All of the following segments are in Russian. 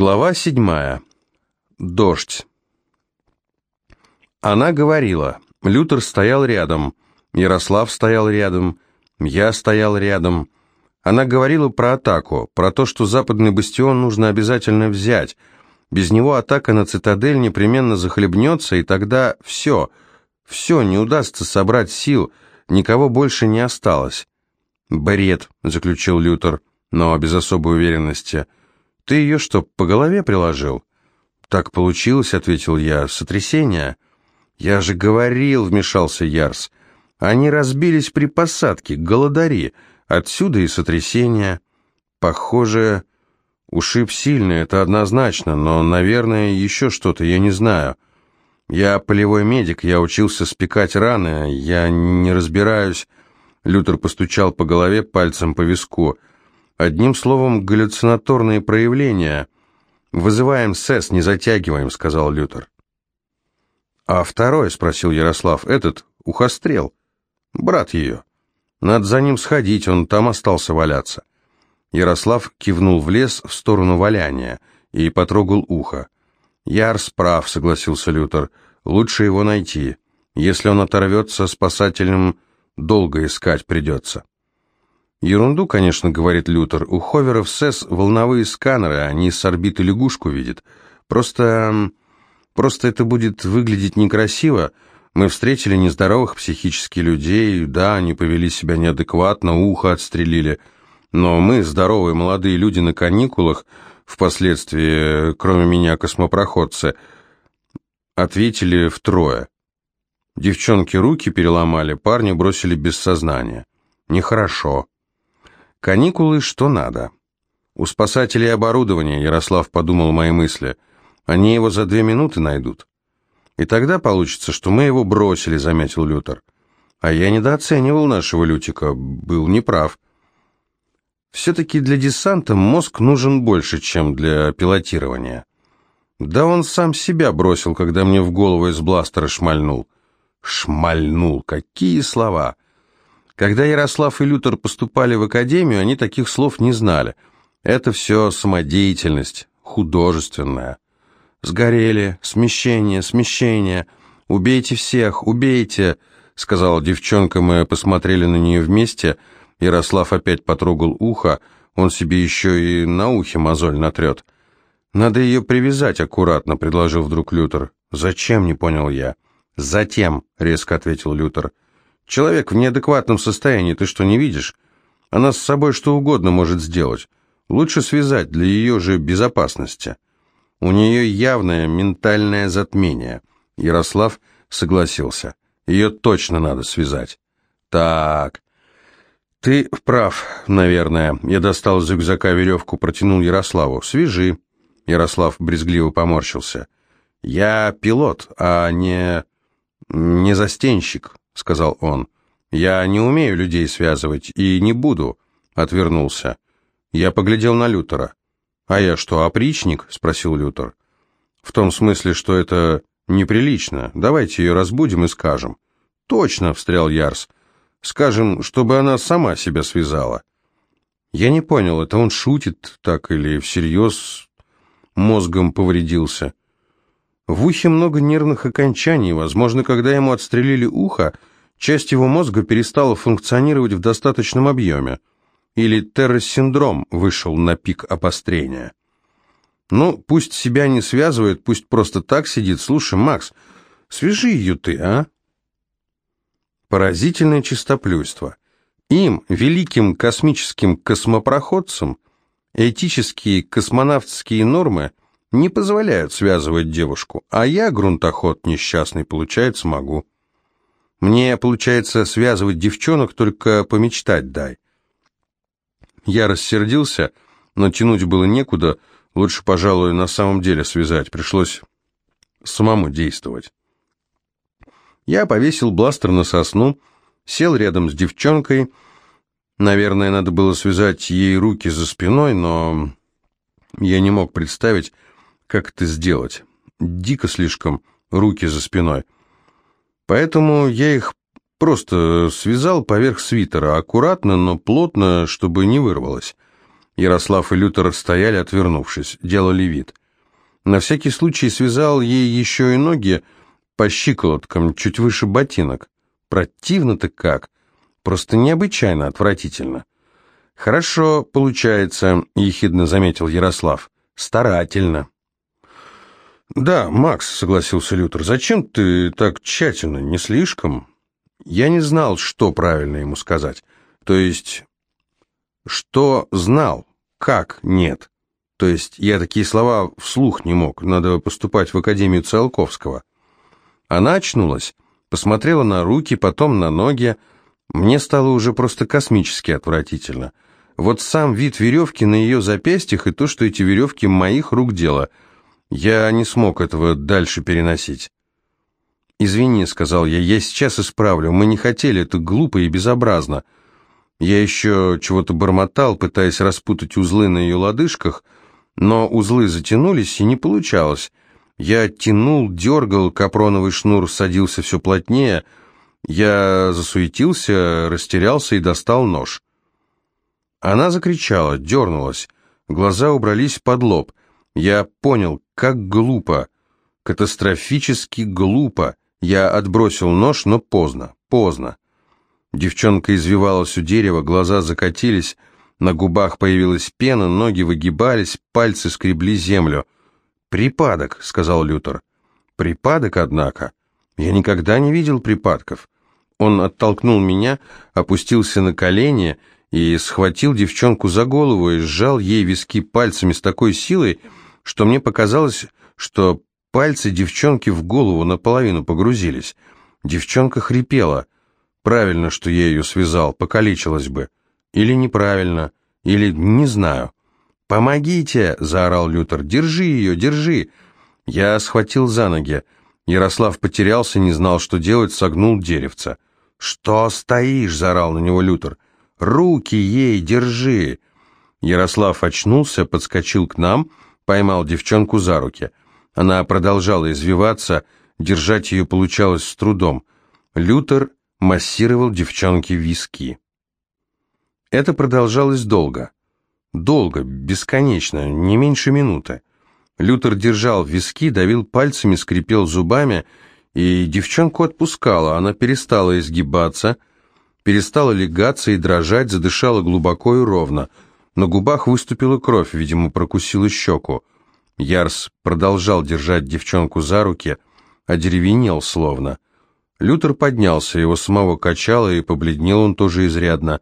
Глава седьмая. Дождь. Она говорила. Лютер стоял рядом. Ярослав стоял рядом. Я стоял рядом. Она говорила про атаку, про то, что западный бастион нужно обязательно взять. Без него атака на цитадель непременно захлебнется, и тогда все, все, не удастся собрать сил, никого больше не осталось. «Бред», — заключил Лютер, но без особой уверенности. «Ты ее что, по голове приложил?» «Так получилось», — ответил я, — «сотрясение». «Я же говорил», — вмешался Ярс. «Они разбились при посадке, голодари. Отсюда и сотрясение. Похоже, ушиб сильный, это однозначно, но, наверное, еще что-то, я не знаю. Я полевой медик, я учился спекать раны, я не разбираюсь». Лютер постучал по голове пальцем по виску. «Одним словом, галлюцинаторные проявления. Вызываем СЭС, не затягиваем», — сказал Лютер. «А второй?» — спросил Ярослав. «Этот, ухострел. Брат ее. Надо за ним сходить, он там остался валяться». Ярослав кивнул в лес в сторону валяния и потрогал ухо. «Ярс прав», — согласился Лютер. «Лучше его найти. Если он оторвется спасательным Долго искать придется. Ерунду, конечно, говорит Лютер. У ховеров СЭС волновые сканеры, они с орбиты лягушку видят. Просто... просто это будет выглядеть некрасиво. Мы встретили нездоровых психически людей, да, они повели себя неадекватно, ухо отстрелили. Но мы, здоровые молодые люди на каникулах, впоследствии, кроме меня, космопроходцы, ответили втрое. Девчонки руки переломали, парни бросили без сознания. Нехорошо. Каникулы что надо. У спасателей оборудование, Ярослав подумал мои мысли. Они его за две минуты найдут. И тогда получится, что мы его бросили, заметил Лютер. А я недооценивал нашего Лютика, был неправ. Все-таки для десанта мозг нужен больше, чем для пилотирования. Да он сам себя бросил, когда мне в голову из бластера шмальнул. Шмальнул. Какие слова! Когда Ярослав и Лютер поступали в академию, они таких слов не знали. Это все самодеятельность, художественная. «Сгорели, смещение, смещение, убейте всех, убейте», — сказала девчонка, мы посмотрели на нее вместе. Ярослав опять потрогал ухо, он себе еще и на ухе мозоль натрет. «Надо ее привязать аккуратно», — предложил вдруг Лютер. «Зачем?» — не понял я. «Затем», — резко ответил Лютер. «Человек в неадекватном состоянии, ты что, не видишь? Она с собой что угодно может сделать. Лучше связать для ее же безопасности. У нее явное ментальное затмение». Ярослав согласился. «Ее точно надо связать». «Так...» «Ты прав, наверное». Я достал из рюкзака веревку, протянул Ярославу. «Свяжи». Ярослав брезгливо поморщился. «Я пилот, а не...» «Не застенщик», — сказал он. «Я не умею людей связывать и не буду», — отвернулся. Я поглядел на Лютера. «А я что, опричник?» — спросил Лютер. «В том смысле, что это неприлично. Давайте ее разбудим и скажем». «Точно», — встрял Ярс. «Скажем, чтобы она сама себя связала». Я не понял, это он шутит так или всерьез мозгом повредился. В ухе много нервных окончаний, возможно, когда ему отстрелили ухо, часть его мозга перестала функционировать в достаточном объеме. Или терросиндром вышел на пик обострения. Ну, пусть себя не связывает, пусть просто так сидит. Слушай, Макс, свяжи ее ты, а? Поразительное чистоплюйство. Им, великим космическим космопроходцам, этические космонавтские нормы не позволяют связывать девушку, а я, грунтоход несчастный, получается, могу. Мне, получается, связывать девчонок только помечтать дай. Я рассердился, но тянуть было некуда, лучше, пожалуй, на самом деле связать, пришлось самому действовать. Я повесил бластер на сосну, сел рядом с девчонкой, наверное, надо было связать ей руки за спиной, но я не мог представить, как это сделать. Дико слишком, руки за спиной. Поэтому я их просто связал поверх свитера, аккуратно, но плотно, чтобы не вырвалось. Ярослав и Лютер стояли, отвернувшись, делали вид. На всякий случай связал ей еще и ноги по щиколоткам, чуть выше ботинок. Противно-то как. Просто необычайно отвратительно. «Хорошо, получается», — ехидно заметил Ярослав. «Старательно». «Да, Макс», — согласился Лютер, — «зачем ты так тщательно, не слишком?» Я не знал, что правильно ему сказать. То есть, что знал, как нет. То есть, я такие слова вслух не мог, надо поступать в Академию Циолковского. Она очнулась, посмотрела на руки, потом на ноги. Мне стало уже просто космически отвратительно. Вот сам вид веревки на ее запястьях и то, что эти веревки моих рук дело. Я не смог этого дальше переносить. «Извини», — сказал я, — «я сейчас исправлю. Мы не хотели, это глупо и безобразно». Я еще чего-то бормотал, пытаясь распутать узлы на ее лодыжках, но узлы затянулись, и не получалось. Я тянул, дергал, капроновый шнур садился все плотнее. Я засуетился, растерялся и достал нож. Она закричала, дернулась. Глаза убрались под лоб. Я понял, как глупо, катастрофически глупо. Я отбросил нож, но поздно, поздно. Девчонка извивалась у дерева, глаза закатились, на губах появилась пена, ноги выгибались, пальцы скребли землю. «Припадок», — сказал Лютер. «Припадок, однако. Я никогда не видел припадков». Он оттолкнул меня, опустился на колени и схватил девчонку за голову и сжал ей виски пальцами с такой силой, что мне показалось, что пальцы девчонки в голову наполовину погрузились. Девчонка хрипела. Правильно, что я ее связал, покалечилась бы. Или неправильно, или не знаю. «Помогите!» — заорал Лютер. «Держи ее, держи!» Я схватил за ноги. Ярослав потерялся, не знал, что делать, согнул деревца. «Что стоишь?» — заорал на него Лютер. «Руки ей держи!» Ярослав очнулся, подскочил к нам, поймал девчонку за руки. Она продолжала извиваться, держать ее получалось с трудом. Лютер массировал девчонке виски. Это продолжалось долго. Долго, бесконечно, не меньше минуты. Лютер держал виски, давил пальцами, скрипел зубами, и девчонку отпускала. Она перестала изгибаться, перестала легаться и дрожать, задышала глубоко и ровно. На губах выступила кровь, видимо, прокусила щеку. Ярс продолжал держать девчонку за руки, одеревенел словно. Лютер поднялся, его самого качало, и побледнел он тоже изрядно.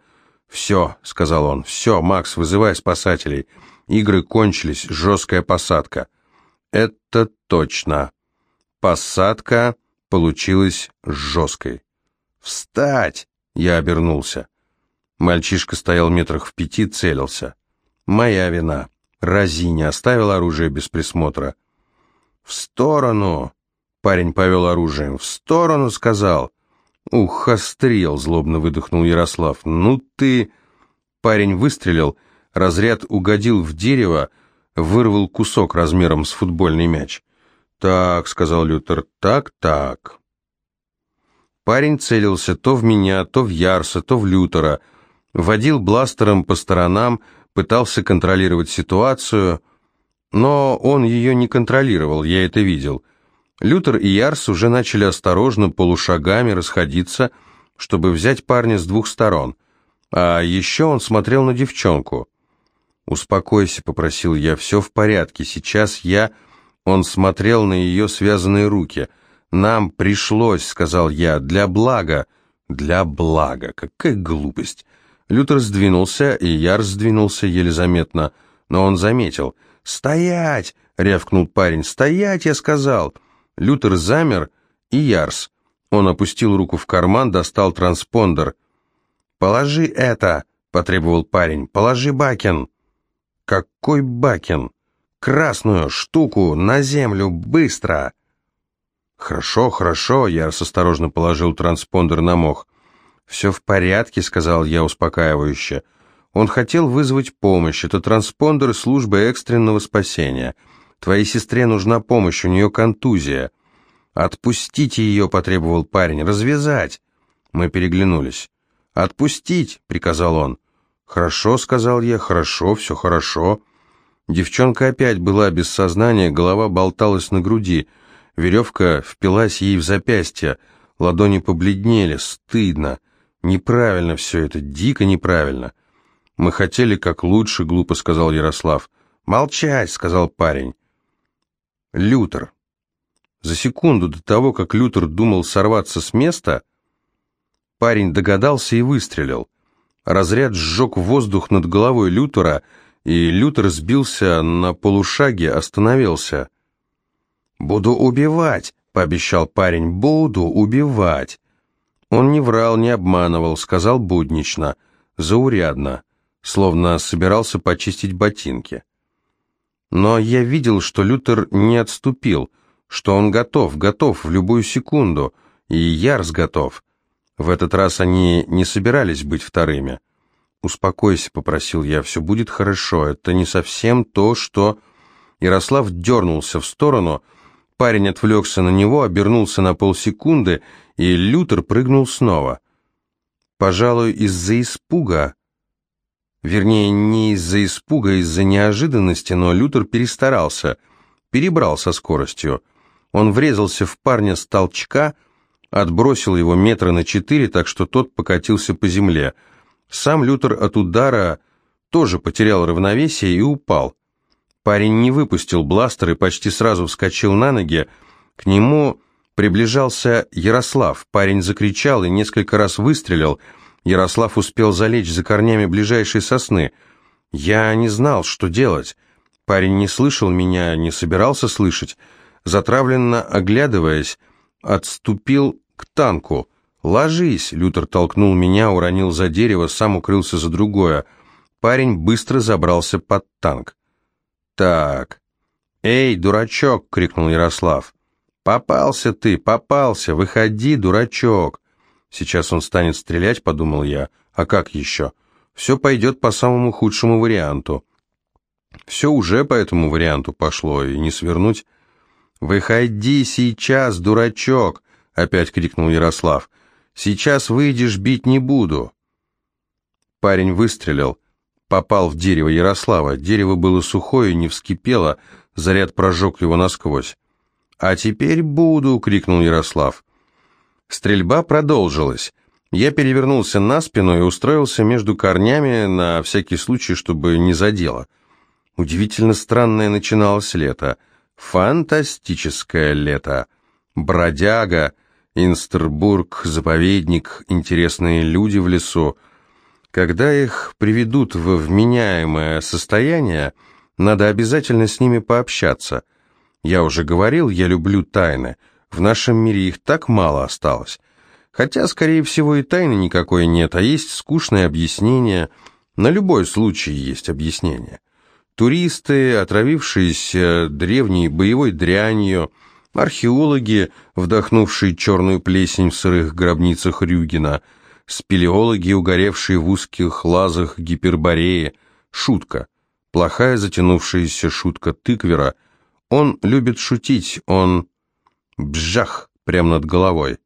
«Все», — сказал он, — «все, Макс, вызывай спасателей. Игры кончились, жесткая посадка». «Это точно. Посадка получилась жесткой». «Встать!» — я обернулся. Мальчишка стоял метрах в пяти, целился. «Моя вина. Рази не оставил оружие без присмотра». «В сторону!» — парень повел оружием. «В сторону!» — сказал. «Ух, острел!» — злобно выдохнул Ярослав. «Ну ты...» Парень выстрелил, разряд угодил в дерево, вырвал кусок размером с футбольный мяч. «Так», — сказал Лютер, — «так, так». Парень целился то в меня, то в Ярса, то в Лютера, водил бластером по сторонам, пытался контролировать ситуацию, но он ее не контролировал, я это видел — Лютер и Ярс уже начали осторожно, полушагами расходиться, чтобы взять парня с двух сторон. А еще он смотрел на девчонку. «Успокойся», — попросил я, — «все в порядке, сейчас я...» Он смотрел на ее связанные руки. «Нам пришлось», — сказал я, — «для блага». «Для блага. Какая глупость». Лютер сдвинулся, и Ярс сдвинулся еле заметно, но он заметил. «Стоять!» — рявкнул парень. «Стоять!» — я сказал. Лютер замер, и Ярс. Он опустил руку в карман, достал транспондер. «Положи это!» — потребовал парень. «Положи бакен!» «Какой бакен?» «Красную штуку на землю, быстро!» «Хорошо, хорошо», — Ярс осторожно положил транспондер на мох. «Все в порядке», — сказал я успокаивающе. Он хотел вызвать помощь. Это транспондер службы экстренного спасения. Твоей сестре нужна помощь, у нее контузия». «Отпустите ее», — потребовал парень, — «развязать». Мы переглянулись. «Отпустить», — приказал он. «Хорошо», — сказал я, — «хорошо, все хорошо». Девчонка опять была без сознания, голова болталась на груди, веревка впилась ей в запястье, ладони побледнели, стыдно. Неправильно все это, дико неправильно. «Мы хотели как лучше», — глупо сказал Ярослав. «Молчать», — сказал парень. Лютер. За секунду до того, как Лютер думал сорваться с места, парень догадался и выстрелил. Разряд сжег воздух над головой Лютера, и Лютер сбился на полушаге, остановился. «Буду убивать», — пообещал парень, — «буду убивать». Он не врал, не обманывал, сказал буднично, заурядно, словно собирался почистить ботинки. Но я видел, что Лютер не отступил, что он готов, готов в любую секунду, и Ярс готов. В этот раз они не собирались быть вторыми. «Успокойся», — попросил я, — «все будет хорошо, это не совсем то, что...» Ярослав дернулся в сторону, парень отвлекся на него, обернулся на полсекунды, и Лютер прыгнул снова. Пожалуй, из-за испуга... Вернее, не из-за испуга, а из-за неожиданности, но Лютер перестарался, перебрал со скоростью. Он врезался в парня с толчка, отбросил его метра на четыре, так что тот покатился по земле. Сам Лютер от удара тоже потерял равновесие и упал. Парень не выпустил бластер и почти сразу вскочил на ноги. К нему приближался Ярослав. Парень закричал и несколько раз выстрелил. Ярослав успел залечь за корнями ближайшей сосны. Я не знал, что делать. Парень не слышал меня, не собирался слышать затравленно оглядываясь, отступил к танку. «Ложись!» — Лютер толкнул меня, уронил за дерево, сам укрылся за другое. Парень быстро забрался под танк. «Так...» «Эй, дурачок!» — крикнул Ярослав. «Попался ты, попался! Выходи, дурачок!» «Сейчас он станет стрелять», — подумал я. «А как еще? Все пойдет по самому худшему варианту». Все уже по этому варианту пошло, и не свернуть. «Выходи сейчас, дурачок!» — опять крикнул Ярослав. «Сейчас выйдешь, бить не буду!» Парень выстрелил, попал в дерево Ярослава. Дерево было сухое, не вскипело, заряд прожег его насквозь. «А теперь буду!» — крикнул Ярослав. Стрельба продолжилась. Я перевернулся на спину и устроился между корнями на всякий случай, чтобы не задело. Удивительно странное начиналось лето — Фантастическое лето. Бродяга, Инстербург, заповедник, интересные люди в лесу. Когда их приведут в вменяемое состояние, надо обязательно с ними пообщаться. Я уже говорил, я люблю тайны. В нашем мире их так мало осталось. Хотя, скорее всего, и тайны никакой нет, а есть скучное объяснение. На любой случай есть объяснение. Туристы, отравившиеся древней боевой дрянью, археологи, вдохнувшие черную плесень в сырых гробницах Рюгена, спелеологи, угоревшие в узких лазах Гипербореи. Шутка. Плохая затянувшаяся шутка тыквера. Он любит шутить, он... Бжах! Прямо над головой.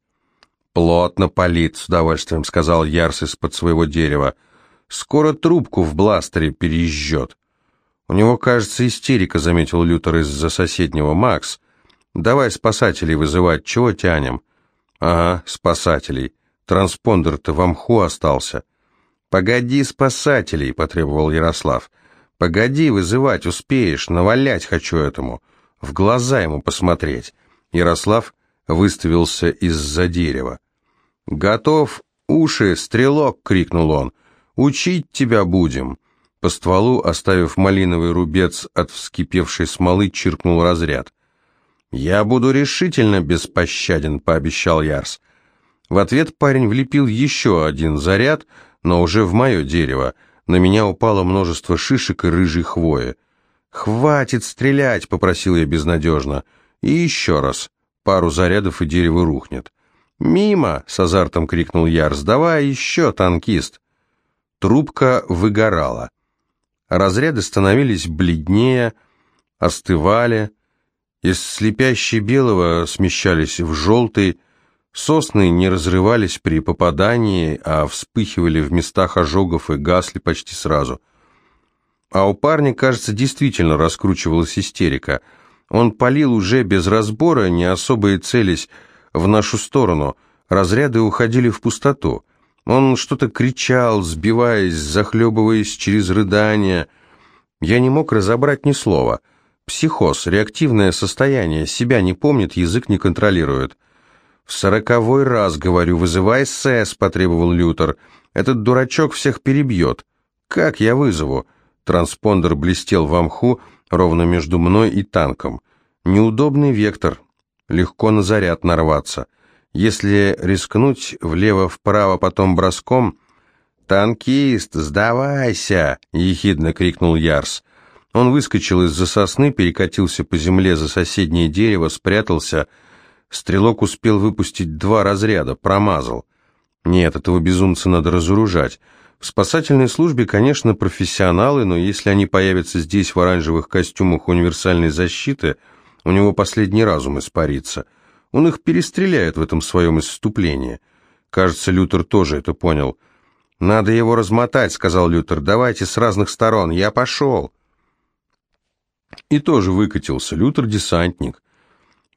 «Плотно палит», — с удовольствием сказал Ярс из-под своего дерева. «Скоро трубку в бластере переезжет». «У него, кажется, истерика», — заметил Лютер из-за соседнего. «Макс, давай спасателей вызывать, чего тянем?» «Ага, спасателей. Транспондер-то в мху остался». «Погоди, спасателей», — потребовал Ярослав. «Погоди, вызывать успеешь, навалять хочу этому. В глаза ему посмотреть». Ярослав выставился из-за дерева. «Готов, уши, стрелок!» — крикнул он. «Учить тебя будем!» По стволу, оставив малиновый рубец от вскипевшей смолы, чиркнул разряд. «Я буду решительно беспощаден», — пообещал Ярс. В ответ парень влепил еще один заряд, но уже в мое дерево. На меня упало множество шишек и рыжей хвои. «Хватит стрелять!» — попросил я безнадежно. «И еще раз. Пару зарядов, и дерево рухнет». «Мимо!» — с азартом крикнул Ярс. «Давай еще, танкист!» Трубка выгорала. Разряды становились бледнее, остывали, из слепящей белого смещались в желтый, Сосны не разрывались при попадании, а вспыхивали в местах ожогов и гасли почти сразу. А у парня, кажется, действительно раскручивалась истерика. Он палил уже без разбора, не особо и целясь в нашу сторону. Разряды уходили в пустоту. Он что-то кричал, сбиваясь, захлебываясь через рыдания. Я не мог разобрать ни слова. Психоз, реактивное состояние, себя не помнит, язык не контролирует. «В сороковой раз, говорю, вызывай СЭС», — потребовал Лютер. «Этот дурачок всех перебьет». «Как я вызову?» Транспондер блестел в мху ровно между мной и танком. «Неудобный вектор. Легко на заряд нарваться. Если рискнуть влево-вправо, потом броском...» «Танкист, сдавайся!» — ехидно крикнул Ярс. Он выскочил из-за сосны, перекатился по земле за соседнее дерево, спрятался — Стрелок успел выпустить два разряда, промазал. Нет, этого безумца надо разоружать. В спасательной службе, конечно, профессионалы, но если они появятся здесь в оранжевых костюмах универсальной защиты, у него последний разум испарится. Он их перестреляет в этом своем исступлении. Кажется, Лютер тоже это понял. «Надо его размотать», — сказал Лютер. «Давайте с разных сторон. Я пошел». И тоже выкатился. Лютер — десантник.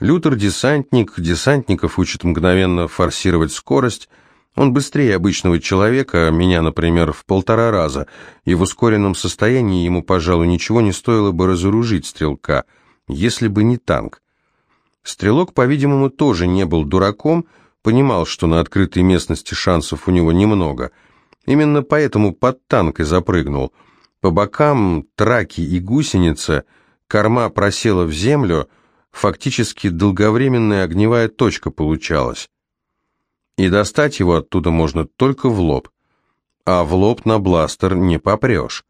Лютер-десантник, десантников учит мгновенно форсировать скорость. Он быстрее обычного человека, меня, например, в полтора раза, и в ускоренном состоянии ему, пожалуй, ничего не стоило бы разоружить стрелка, если бы не танк. Стрелок, по-видимому, тоже не был дураком, понимал, что на открытой местности шансов у него немного. Именно поэтому под танк и запрыгнул. По бокам траки и гусеница, корма просела в землю — фактически долговременная огневая точка получалась. И достать его оттуда можно только в лоб. А в лоб на бластер не попрешь.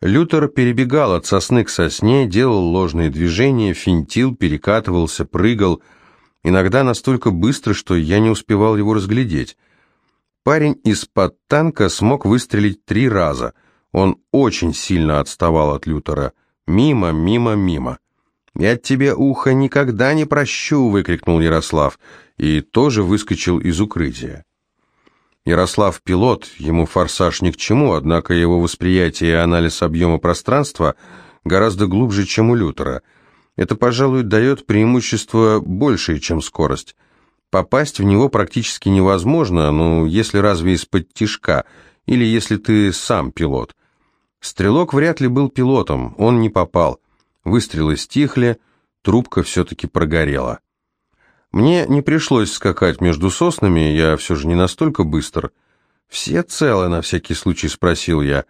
Лютер перебегал от сосны к сосне, делал ложные движения, финтил, перекатывался, прыгал, иногда настолько быстро, что я не успевал его разглядеть. Парень из-под танка смог выстрелить три раза. Он очень сильно отставал от Лютера. Мимо, мимо, мимо. «Я тебе ухо никогда не прощу!» — выкрикнул Ярослав, и тоже выскочил из укрытия. Ярослав пилот, ему форсаж ни к чему, однако его восприятие и анализ объема пространства гораздо глубже, чем у Лютера. Это, пожалуй, дает преимущество большее, чем скорость. Попасть в него практически невозможно, ну, если разве из-под тишка, или если ты сам пилот. Стрелок вряд ли был пилотом, он не попал. Выстрелы стихли, трубка все-таки прогорела. Мне не пришлось скакать между соснами, я все же не настолько быстр. «Все целы?» — на всякий случай спросил я.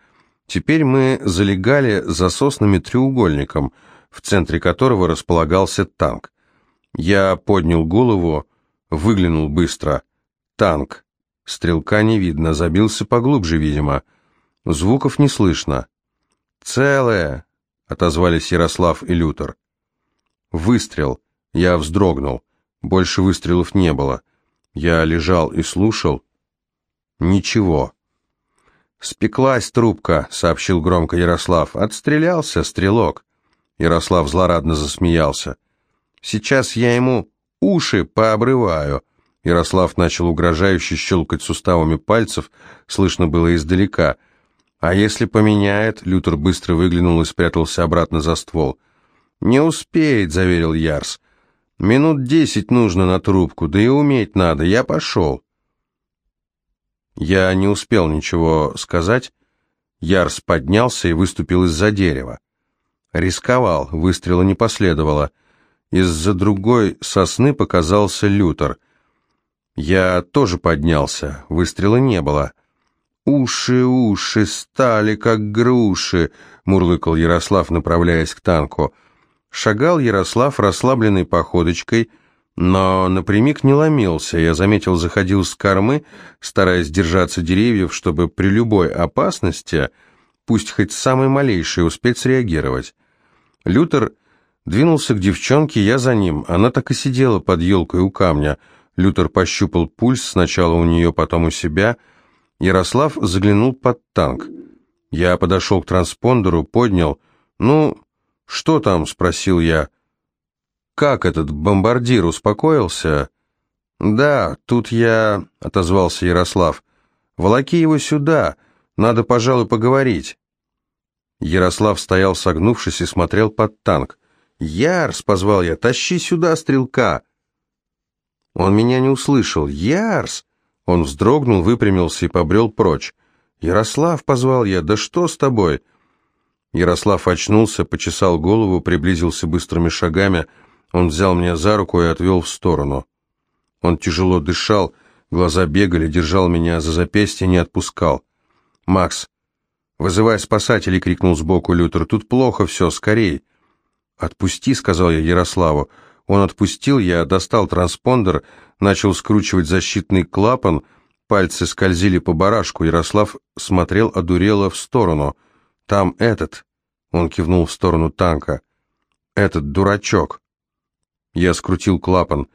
Теперь мы залегали за соснами треугольником, в центре которого располагался танк. Я поднял голову, выглянул быстро. Танк. Стрелка не видно, забился поглубже, видимо. Звуков не слышно. «Целое!» — отозвались Ярослав и Лютер. Выстрел. Я вздрогнул. Больше выстрелов не было. Я лежал и слушал. Ничего. «Спеклась трубка», — сообщил громко Ярослав. «Отстрелялся, стрелок». Ярослав злорадно засмеялся. «Сейчас я ему уши пообрываю». Ярослав начал угрожающе щелкать суставами пальцев, слышно было издалека. «А если поменяет?» Лютер быстро выглянул и спрятался обратно за ствол. «Не успеет», — заверил Ярс. «Минут десять нужно на трубку, да и уметь надо. Я пошел». Я не успел ничего сказать. Ярс поднялся и выступил из-за дерева. Рисковал, выстрела не последовало. Из-за другой сосны показался Лютер. Я тоже поднялся, выстрела не было. «Уши, уши, стали, как груши», — мурлыкал Ярослав, направляясь к танку. Шагал Ярослав расслабленной походочкой, но напрямик не ломился. Я заметил, заходил с кормы, стараясь держаться деревьев, чтобы при любой опасности, пусть хоть самой малейшей, успеть среагировать. Лютер двинулся к девчонке, я за ним. Она так и сидела под елкой у камня. Лютер пощупал пульс, сначала у нее, потом у себя — Ярослав заглянул под танк. Я подошел к транспондеру, поднял. «Ну, что там?» — спросил я. «Как этот бомбардир успокоился?» «Да, тут я...» — отозвался Ярослав. «Волоки его сюда. Надо, пожалуй, поговорить». Ярослав стоял согнувшись и смотрел под танк. «Ярс!» — позвал я. «Тащи сюда стрелка!» Он меня не услышал. «Ярс!» Он вздрогнул, выпрямился и побрел прочь. «Ярослав!» — позвал я. «Да что с тобой?» Ярослав очнулся, почесал голову, приблизился быстрыми шагами. Он взял меня за руку и отвел в сторону. Он тяжело дышал, глаза бегали, держал меня за запястье, не отпускал. «Макс, вызывай спасателей!» — крикнул сбоку Лютер. «Тут плохо все, скорей!» «Отпусти!» — сказал я Ярославу. Он отпустил, я достал транспондер, начал скручивать защитный клапан, пальцы скользили по барашку. Ярослав смотрел одурело в сторону. «Там этот!» — он кивнул в сторону танка. «Этот дурачок!» Я скрутил клапан.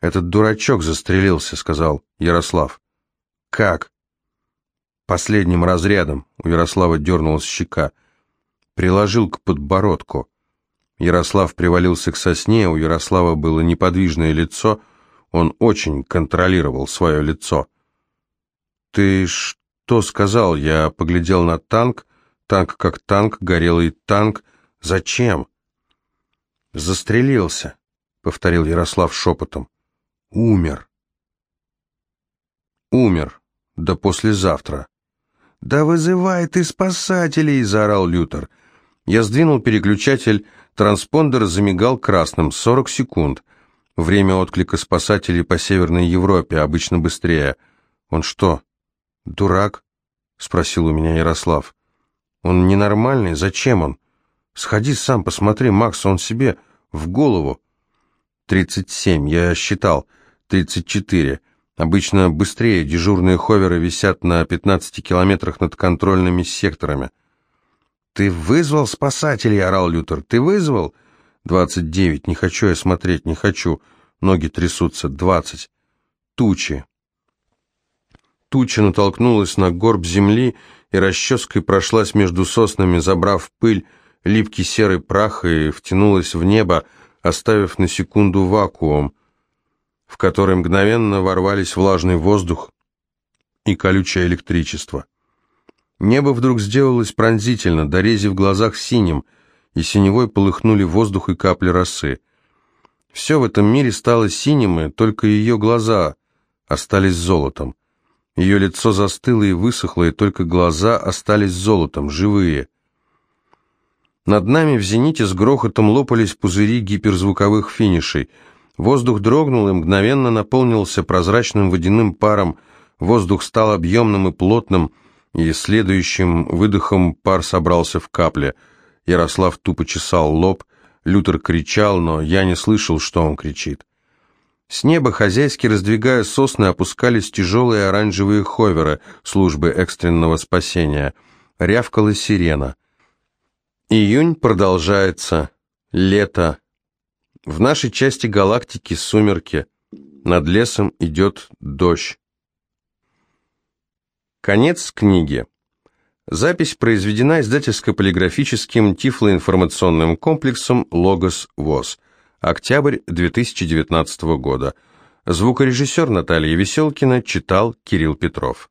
«Этот дурачок застрелился», — сказал Ярослав. «Как?» «Последним разрядом», — у Ярослава дернулась щека. «Приложил к подбородку». Ярослав привалился к сосне, у Ярослава было неподвижное лицо, он очень контролировал свое лицо. «Ты что сказал?» Я поглядел на танк, танк как танк, горелый танк. «Зачем?» «Застрелился», — повторил Ярослав шепотом. Умер. Умер. Да послезавтра. «Да вызывай ты спасателей!» — заорал Лютер. Я сдвинул переключатель, транспондер замигал красным. 40 секунд. Время отклика спасателей по Северной Европе, обычно быстрее. «Он что, дурак?» — спросил у меня Ярослав. «Он ненормальный? Зачем он? Сходи сам, посмотри, Макс, он себе в голову». «Тридцать семь, я считал». 34. Обычно быстрее дежурные ховеры висят на 15 километрах над контрольными секторами. «Ты вызвал спасателей?» — орал Лютер. «Ты вызвал?» «Двадцать девять. Не хочу я смотреть, не хочу. Ноги трясутся. Двадцать. Тучи». Туча натолкнулась на горб земли и расческой прошлась между соснами, забрав пыль, липкий серый прах и втянулась в небо, оставив на секунду вакуум — в который мгновенно ворвались влажный воздух и колючее электричество. Небо вдруг сделалось пронзительно, дорези в глазах синим, и синевой полыхнули воздух и капли росы. Все в этом мире стало синим, и только ее глаза остались золотом. Ее лицо застыло и высохло, и только глаза остались золотом, живые. Над нами в зените с грохотом лопались пузыри гиперзвуковых финишей — Воздух дрогнул и мгновенно наполнился прозрачным водяным паром. Воздух стал объемным и плотным, и следующим выдохом пар собрался в капле. Ярослав тупо чесал лоб, Лютер кричал, но я не слышал, что он кричит. С неба, хозяйски раздвигая сосны, опускались тяжелые оранжевые ховеры службы экстренного спасения. Рявкала сирена. Июнь продолжается. Лето. В нашей части галактики сумерки, над лесом идет дождь. Конец книги. Запись произведена издательско-полиграфическим тифлоинформационным комплексом «Логос ВОЗ». Октябрь 2019 года. Звукорежиссер Наталья Веселкина читал Кирилл Петров.